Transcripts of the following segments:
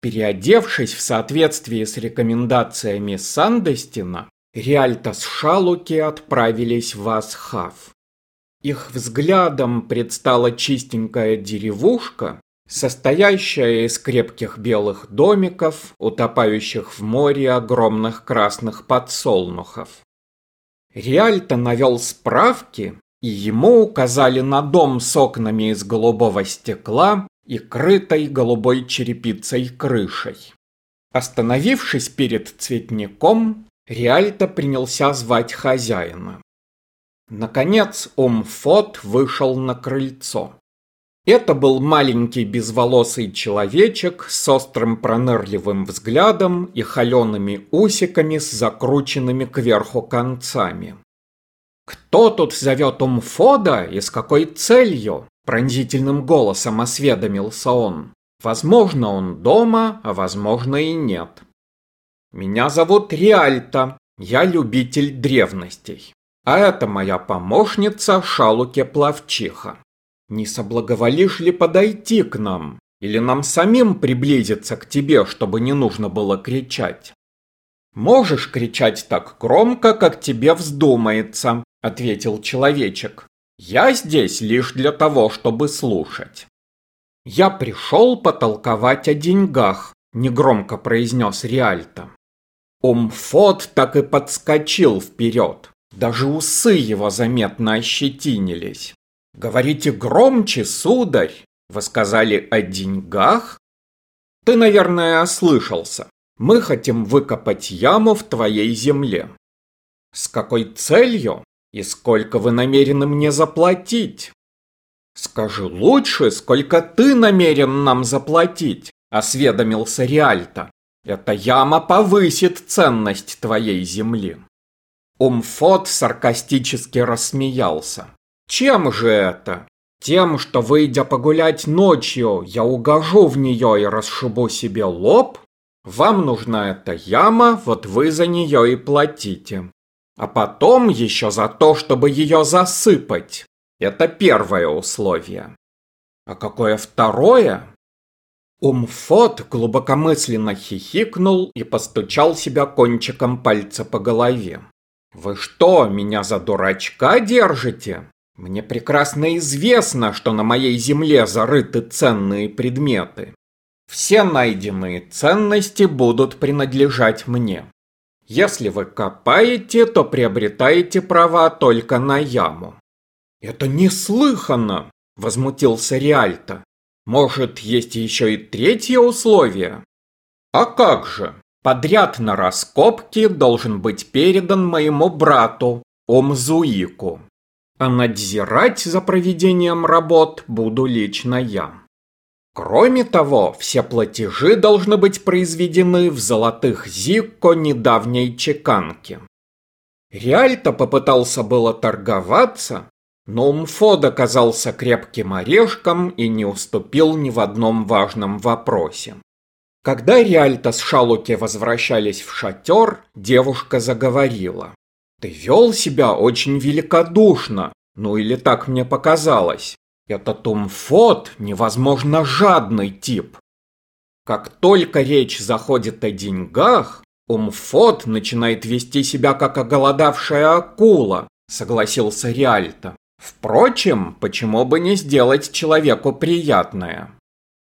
Переодевшись в соответствии с рекомендациями Сандестина, Риальто с Шалуки отправились в Асхав. Их взглядом предстала чистенькая деревушка, состоящая из крепких белых домиков, утопающих в море огромных красных подсолнухов. Риальто навел справки, и ему указали на дом с окнами из голубого стекла и крытой голубой черепицей крышей. Остановившись перед цветником, Риальто принялся звать хозяина. Наконец Умфот вышел на крыльцо. Это был маленький безволосый человечек с острым пронырливым взглядом и холеными усиками с закрученными кверху концами. «Кто тут зовет Умфода и с какой целью?» Пронзительным голосом осведомился он. «Возможно, он дома, а возможно и нет». «Меня зовут Риальто, я любитель древностей. А это моя помощница Шалуке Плавчиха. Не соблаговолишь ли подойти к нам? Или нам самим приблизиться к тебе, чтобы не нужно было кричать? Можешь кричать так громко, как тебе вздумается, ответил человечек. Я здесь лишь для того, чтобы слушать. Я пришел потолковать о деньгах, негромко произнес Риальто. Умфот так и подскочил вперед. Даже усы его заметно ощетинились. «Говорите громче, сударь!» Вы сказали о деньгах? Ты, наверное, ослышался. Мы хотим выкопать яму в твоей земле. С какой целью и сколько вы намерены мне заплатить? Скажи лучше, сколько ты намерен нам заплатить, осведомился Риальто. Эта яма повысит ценность твоей земли. Умфот саркастически рассмеялся. Чем же это? Тем, что, выйдя погулять ночью, я угожу в нее и расшибу себе лоб? Вам нужна эта яма, вот вы за нее и платите. А потом еще за то, чтобы ее засыпать. Это первое условие. А какое второе? Умфот глубокомысленно хихикнул и постучал себя кончиком пальца по голове. «Вы что, меня за дурачка держите? Мне прекрасно известно, что на моей земле зарыты ценные предметы. Все найденные ценности будут принадлежать мне. Если вы копаете, то приобретаете права только на яму». «Это неслыханно!» – возмутился Риальто. «Может, есть еще и третье условие?» «А как же? Подряд на раскопки должен быть передан моему брату, Омзуику. А надзирать за проведением работ буду лично я. Кроме того, все платежи должны быть произведены в золотых зикко недавней чеканки. Реальто попытался было торговаться, но Умфод оказался крепким орешком и не уступил ни в одном важном вопросе. Когда Риальто с Шалуки возвращались в шатер, девушка заговорила. «Ты вел себя очень великодушно, ну или так мне показалось. Этот Умфот невозможно жадный тип. Как только речь заходит о деньгах, Умфот начинает вести себя как оголодавшая акула, согласился Риальто. Впрочем, почему бы не сделать человеку приятное?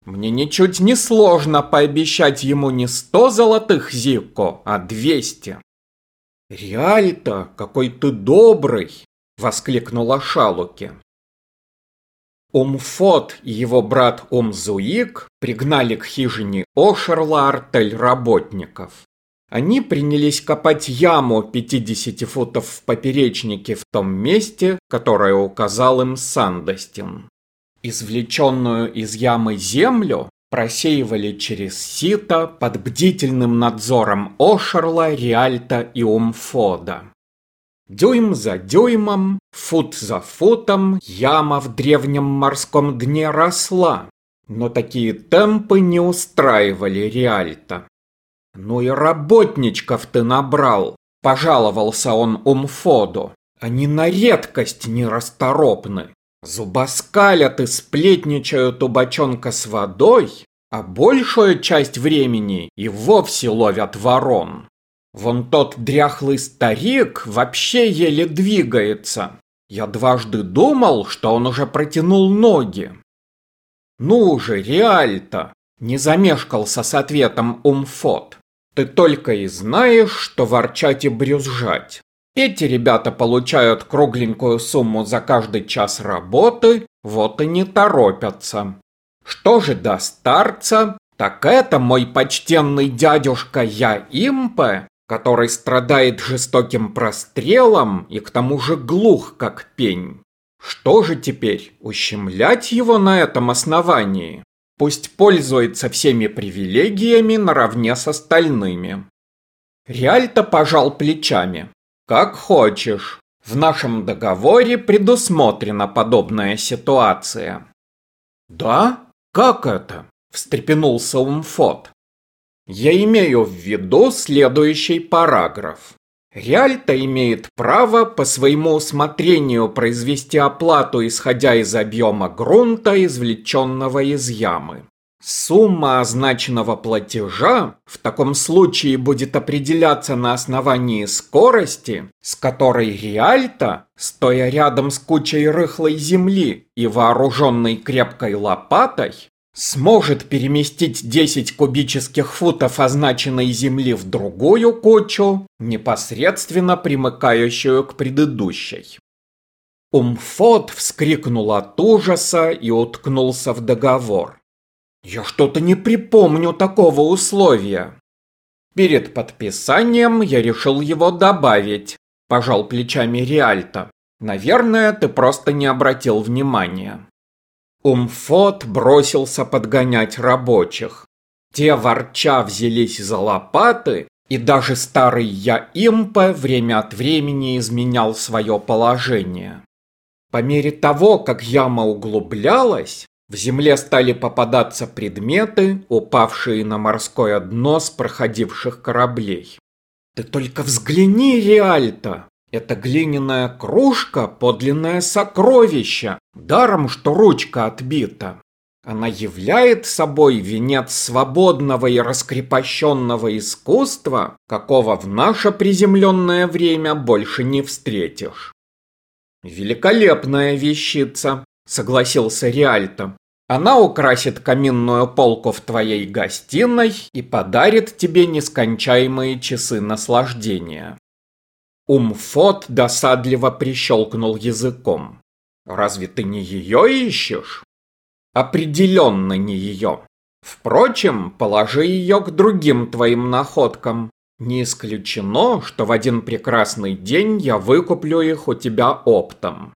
Мне ничуть не сложно пообещать ему не сто золотых зикко, а двести. «Реаль-то какой ты добрый!» — воскликнула Шалуки. Умфот и его брат Умзуик пригнали к хижине Ошерла артель работников. Они принялись копать яму 50 футов в поперечнике в том месте, которое указал им Сандостин. Извлеченную из ямы землю просеивали через сито под бдительным надзором Ошерла, Риальта и Умфода. Дюйм за дюймом, фут за футом яма в древнем морском дне росла, но такие темпы не устраивали Риальта. «Ну и работничков ты набрал», – пожаловался он Умфоду. «Они на редкость нерасторопны. Зубоскалят и сплетничают у бочонка с водой, а большую часть времени и вовсе ловят ворон. Вон тот дряхлый старик вообще еле двигается. Я дважды думал, что он уже протянул ноги. Ну же, Реальто, не замешкался с ответом Умфот. Ты только и знаешь, что ворчать и брюзжать. Эти ребята получают кругленькую сумму за каждый час работы, вот и не торопятся. Что же до старца, так это мой почтенный дядюшка Я Импе, который страдает жестоким прострелом и к тому же глух, как пень. Что же теперь, ущемлять его на этом основании? Пусть пользуется всеми привилегиями наравне с остальными. Реальто пожал плечами. Как хочешь. В нашем договоре предусмотрена подобная ситуация. Да? Как это? Встрепенулся Умфот. Я имею в виду следующий параграф. Реальто имеет право по своему усмотрению произвести оплату, исходя из объема грунта, извлеченного из ямы. Сумма означенного платежа в таком случае будет определяться на основании скорости, с которой Риальто, стоя рядом с кучей рыхлой земли и вооруженной крепкой лопатой, сможет переместить 10 кубических футов означенной земли в другую кучу, непосредственно примыкающую к предыдущей. Умфот вскрикнул от ужаса и уткнулся в договор. Я что-то не припомню такого условия. Перед подписанием я решил его добавить, пожал плечами Риальто. Наверное, ты просто не обратил внимания. Умфот бросился подгонять рабочих. Те ворча взялись за лопаты, и даже старый Яимпа время от времени изменял свое положение. По мере того, как яма углублялась, в земле стали попадаться предметы, упавшие на морское дно с проходивших кораблей. Ты только взгляни, Реальто! Это глиняная кружка – подлинное сокровище, даром, что ручка отбита. Она являет собой венец свободного и раскрепощенного искусства, какого в наше приземленное время больше не встретишь. Великолепная вещица, согласился Риальто. Она украсит каминную полку в твоей гостиной и подарит тебе нескончаемые часы наслаждения. Умфот досадливо прищелкнул языком. Разве ты не ее ищешь? Определенно не ее. Впрочем, положи ее к другим твоим находкам. Не исключено, что в один прекрасный день я выкуплю их у тебя оптом.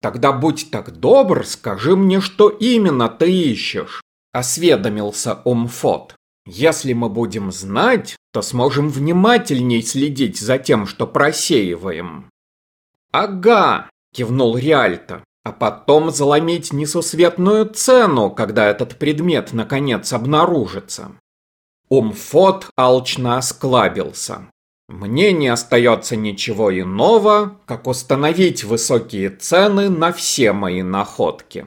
Тогда будь так добр, скажи мне, что именно ты ищешь, осведомился Умфот. Если мы будем знать, то сможем внимательней следить за тем, что просеиваем. Ага, кивнул Риальто, а потом заломить несусветную цену, когда этот предмет наконец обнаружится. Умфот алчно осклабился. Мне не остается ничего иного, как установить высокие цены на все мои находки.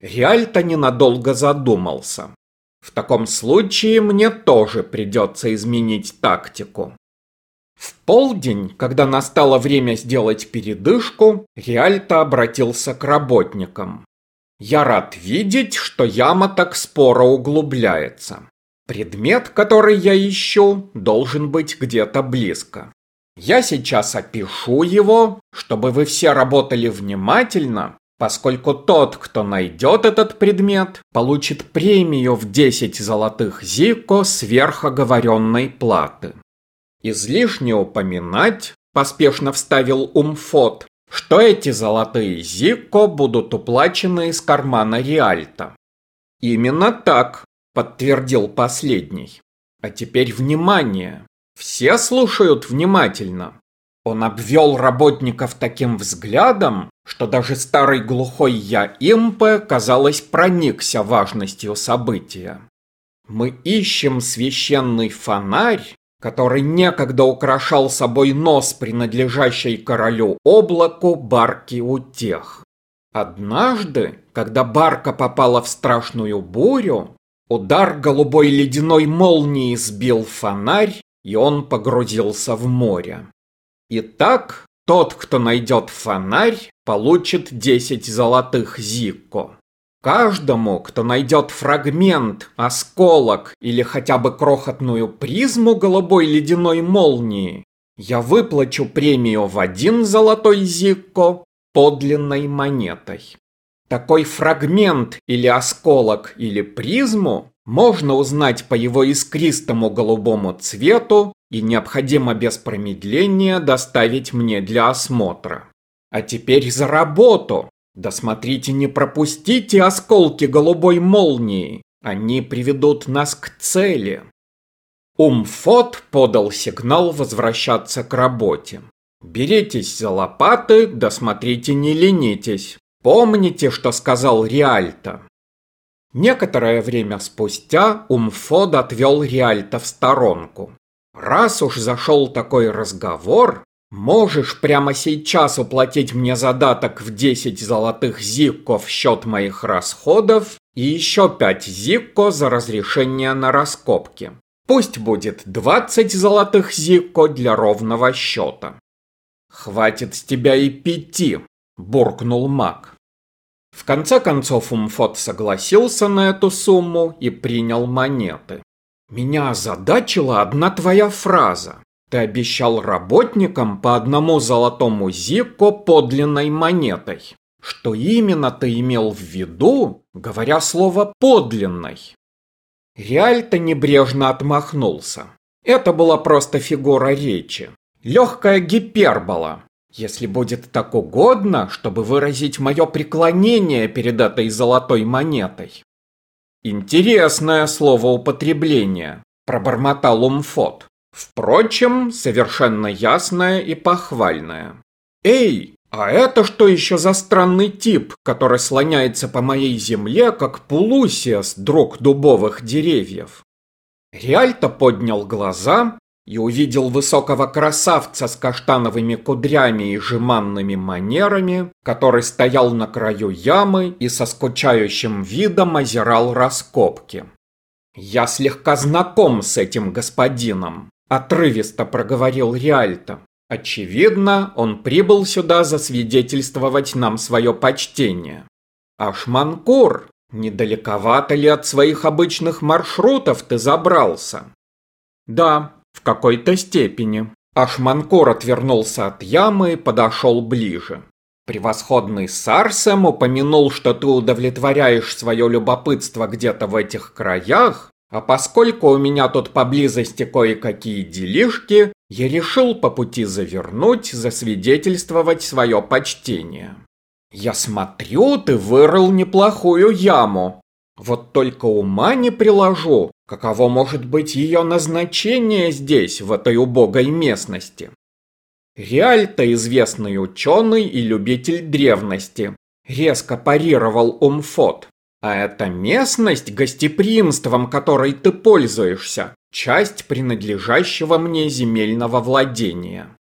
Реальто ненадолго задумался. В таком случае мне тоже придется изменить тактику. В полдень, когда настало время сделать передышку, Реальто обратился к работникам. «Я рад видеть, что яма так споро углубляется. Предмет, который я ищу, должен быть где-то близко. Я сейчас опишу его, чтобы вы все работали внимательно, поскольку тот, кто найдет этот предмет, получит премию в 10 золотых зико сверх оговоренной платы. Излишне упоминать, поспешно вставил Умфот, что эти золотые зико будут уплачены из кармана Риальта. Именно так, подтвердил последний. А теперь внимание. Все слушают внимательно. Он обвел работников таким взглядом, что даже старый глухой я импе, казалось, проникся важностью события. Мы ищем священный фонарь, который некогда украшал собой нос принадлежащей королю облаку барки утех. Однажды, когда барка попала в страшную бурю, Удар голубой ледяной молнии сбил фонарь, и он погрузился в море. Итак, тот, кто найдет фонарь, получит 10 золотых зикко. Каждому, кто найдет фрагмент, осколок или хотя бы крохотную призму голубой ледяной молнии, я выплачу премию в один золотой зикко подлинной монетой. Такой фрагмент или осколок или призму можно узнать по его искристому голубому цвету и необходимо без промедления доставить мне для осмотра. А теперь за работу! Да смотрите, не пропустите осколки голубой молнии. Они приведут нас к цели. Умфот подал сигнал возвращаться к работе. Беритесь за лопаты, да смотрите, не ленитесь. Помните, что сказал Риальто? Некоторое время спустя Умфод отвел Риальто в сторонку. Раз уж зашел такой разговор, Можешь прямо сейчас уплатить мне задаток в 10 золотых зикко в счет моих расходов и еще 5 зикко за разрешение на раскопки. Пусть будет 20 золотых зикко для ровного счета. Хватит с тебя и пяти, буркнул маг. В конце концов Умфот согласился на эту сумму и принял монеты. Меня озадачила одна твоя фраза. Ты обещал работникам по одному золотому зико подлинной монетой. Что именно ты имел в виду, говоря слово «подлинной»? Реальто небрежно отмахнулся. Это была просто фигура речи. Легкая гипербола. Если будет так угодно, чтобы выразить мое преклонение перед этой золотой монетой. Интересное слово употребление, пробормотал Умфот. Впрочем, совершенно ясная и похвальная. «Эй, а это что еще за странный тип, который слоняется по моей земле, как пулусия с друг дубовых деревьев?» Реальто поднял глаза и увидел высокого красавца с каштановыми кудрями и жеманными манерами, который стоял на краю ямы и со скучающим видом озирал раскопки. «Я слегка знаком с этим господином», Отрывисто проговорил Риальто. Очевидно, он прибыл сюда засвидетельствовать нам свое почтение. Ашманкур, недалековато ли от своих обычных маршрутов ты забрался? Да, в какой-то степени. Ашманкур отвернулся от ямы и подошел ближе. Превосходный Сарсем упомянул, что ты удовлетворяешь свое любопытство где-то в этих краях, а поскольку у меня тут поблизости кое-какие делишки, я решил по пути завернуть, засвидетельствовать свое почтение. Я смотрю, ты вырыл неплохую яму. Вот только ума не приложу, каково может быть ее назначение здесь, в этой убогой местности. Реальто известный ученый и любитель древности. Резко парировал Умфот. А эта местность, гостеприимством которой ты пользуешься, часть принадлежащего мне земельного владения.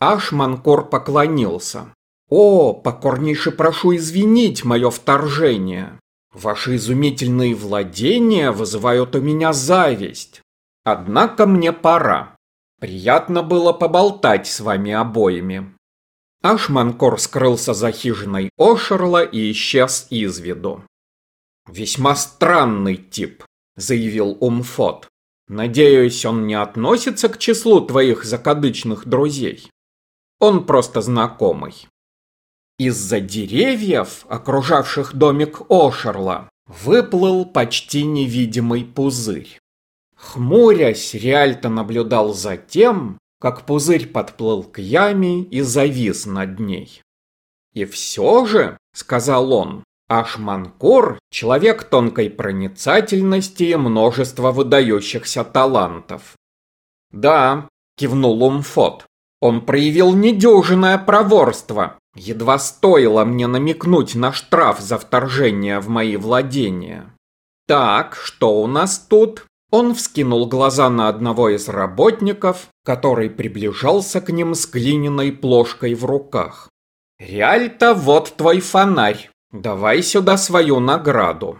Ашманкор поклонился. «О, покорнейше прошу извинить мое вторжение. Ваши изумительные владения вызывают у меня зависть. Однако мне пора. Приятно было поболтать с вами обоими». Ашманкор скрылся за хижиной Ошерла и исчез из виду. «Весьма странный тип», — заявил Умфот. «Надеюсь, он не относится к числу твоих закадычных друзей. Он просто знакомый». Из-за деревьев, окружавших домик Ошерла, выплыл почти невидимый пузырь. Хмурясь, Риальто наблюдал за тем, как пузырь подплыл к яме и завис над ней. «И все же», — сказал он, Ашманкор – человек тонкой проницательности и множества выдающихся талантов. «Да», – кивнул Умфот, – «он проявил недюжинное проворство. Едва стоило мне намекнуть на штраф за вторжение в мои владения». «Так, что у нас тут?» Он вскинул глаза на одного из работников, который приближался к ним с глиняной плошкой в руках. «Реальто, вот твой фонарь. Давай сюда свою награду.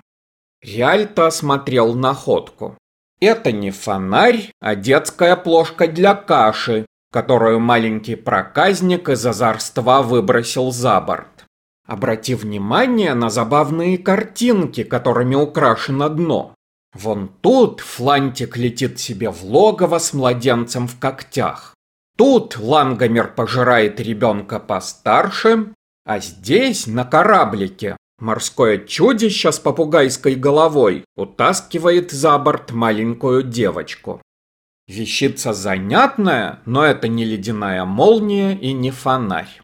Риальто осмотрел находку. Это не фонарь, а детская плошка для каши, которую маленький проказник из озорства выбросил за борт. Обрати внимание на забавные картинки, которыми украшено дно. Вон тут Флантик летит себе в логово с младенцем в когтях. Тут Лангомер пожирает ребенка постарше, а здесь, на кораблике, морское чудище с попугайской головой утаскивает за борт маленькую девочку. Вещица занятная, но это не ледяная молния и не фонарь.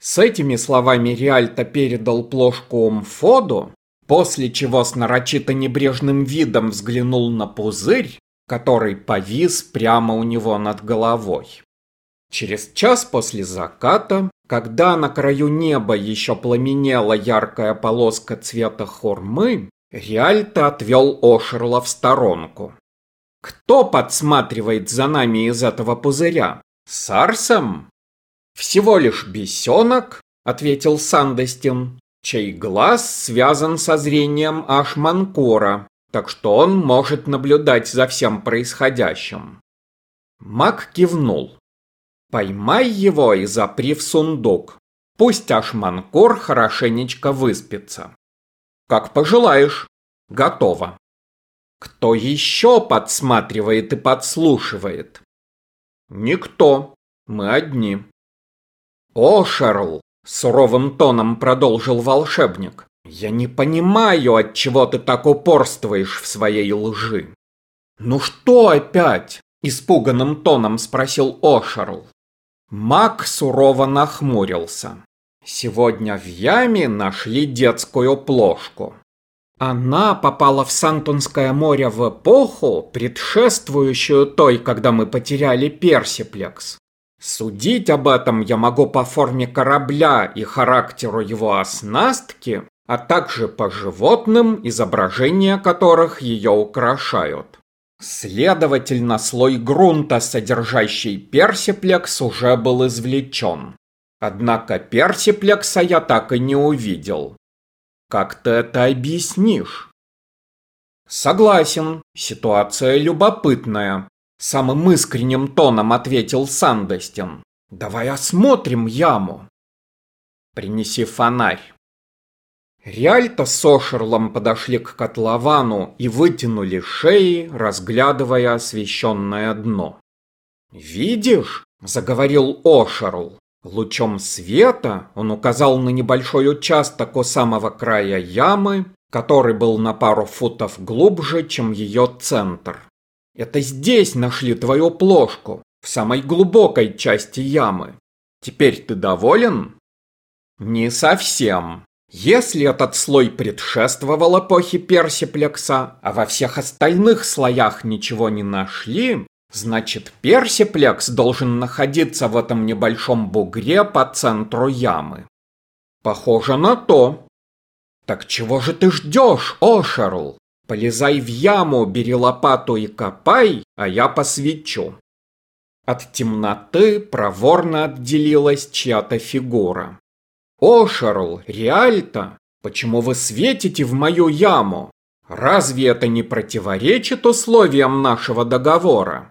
С этими словами Риальто передал плошку Умфоду, после чего с нарочито небрежным видом взглянул на пузырь, который повис прямо у него над головой. Через час после заката, когда на краю неба еще пламенела яркая полоска цвета хурмы, Риальто отвел Ошерла в сторонку. «Кто подсматривает за нами из этого пузыря? Сарсом?» «Всего лишь бесенок», — ответил Сандестин, чей глаз связан со зрением Ашманкора, так что он может наблюдать за всем происходящим. Мак кивнул. Поймай его и запри в сундук. Пусть Ашманкор хорошенечко выспится. Как пожелаешь. Готово. Кто еще подсматривает и подслушивает? Никто. Мы одни. О, Шерл, суровым тоном продолжил волшебник. Я не понимаю, от чего ты так упорствуешь в своей лжи. Ну что опять? Испуганным тоном спросил Ошерл. Мак сурово нахмурился. Сегодня в яме нашли детскую плошку. Она попала в Сантунское море в эпоху, предшествующую той, когда мы потеряли Персиплекс. Судить об этом я могу по форме корабля и характеру его оснастки, а также по животным, изображения которых ее украшают. Следовательно, слой грунта, содержащий персиплекс, уже был извлечен. Однако персиплекса я так и не увидел. Как ты это объяснишь? Согласен, ситуация любопытная. Самым искренним тоном ответил Сандостин. Давай осмотрим яму. Принеси фонарь. Риальто с Ошерлом подошли к котловану и вытянули шеи, разглядывая освещенное дно. «Видишь?» – заговорил Ошерл. Лучом света он указал на небольшой участок у самого края ямы, который был на пару футов глубже, чем ее центр. «Это здесь нашли твою плошку, в самой глубокой части ямы. Теперь ты доволен?» «Не совсем», если этот слой предшествовал эпохе персиплекса, а во всех остальных слоях ничего не нашли, значит персиплекс должен находиться в этом небольшом бугре по центру ямы. Похоже на то. Так чего же ты ждешь, Ошерл? Полезай в яму, бери лопату и копай, а я посвечу. От темноты проворно отделилась чья-то фигура. «О, Риальто, почему вы светите в мою яму? Разве это не противоречит условиям нашего договора?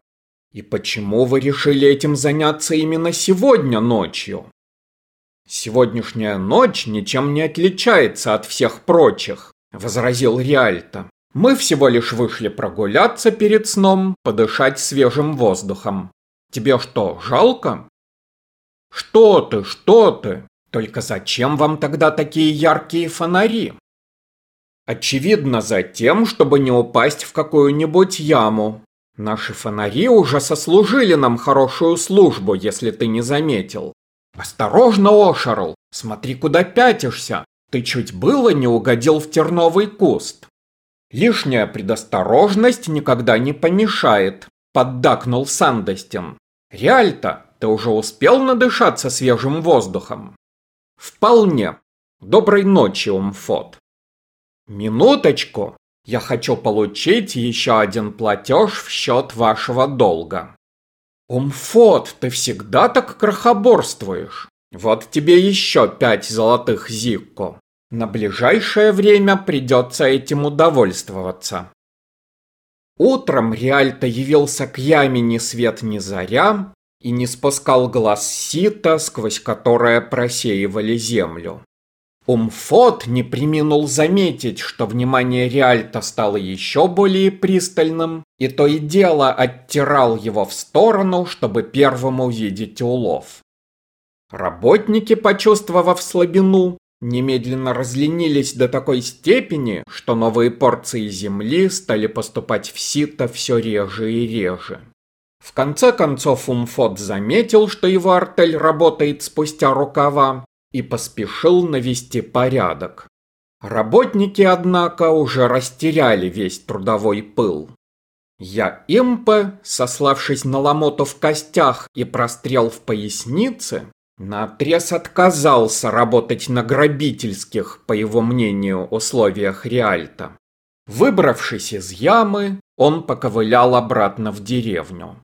И почему вы решили этим заняться именно сегодня ночью?» «Сегодняшняя ночь ничем не отличается от всех прочих», — возразил Риальто. «Мы всего лишь вышли прогуляться перед сном, подышать свежим воздухом. Тебе что, жалко?» «Что ты, что ты? Только зачем вам тогда такие яркие фонари? Очевидно, за тем, чтобы не упасть в какую-нибудь яму. Наши фонари уже сослужили нам хорошую службу, если ты не заметил. Осторожно, Ошерл, смотри, куда пятишься. Ты чуть было не угодил в терновый куст. Лишняя предосторожность никогда не помешает, поддакнул Сандостин. Реальто, ты уже успел надышаться свежим воздухом? Вполне. Доброй ночи, Умфот. Минуточку. Я хочу получить еще один платеж в счет вашего долга. Умфот, ты всегда так крохоборствуешь. Вот тебе еще пять золотых зикко. На ближайшее время придется этим удовольствоваться. Утром Риальто явился к яме ни свет ни заря и не спускал глаз сита, сквозь которое просеивали землю. Умфот не приминул заметить, что внимание Риальто стало еще более пристальным, и то и дело оттирал его в сторону, чтобы первым увидеть улов. Работники, почувствовав слабину, немедленно разленились до такой степени, что новые порции земли стали поступать в сито все реже и реже. В конце концов Умфот заметил, что его артель работает спустя рукава, и поспешил навести порядок. Работники, однако, уже растеряли весь трудовой пыл. Я импе, сославшись на ломоту в костях и прострел в пояснице, Наотрез отказался работать на грабительских, по его мнению, условиях Риальта. Выбравшись из ямы, он поковылял обратно в деревню.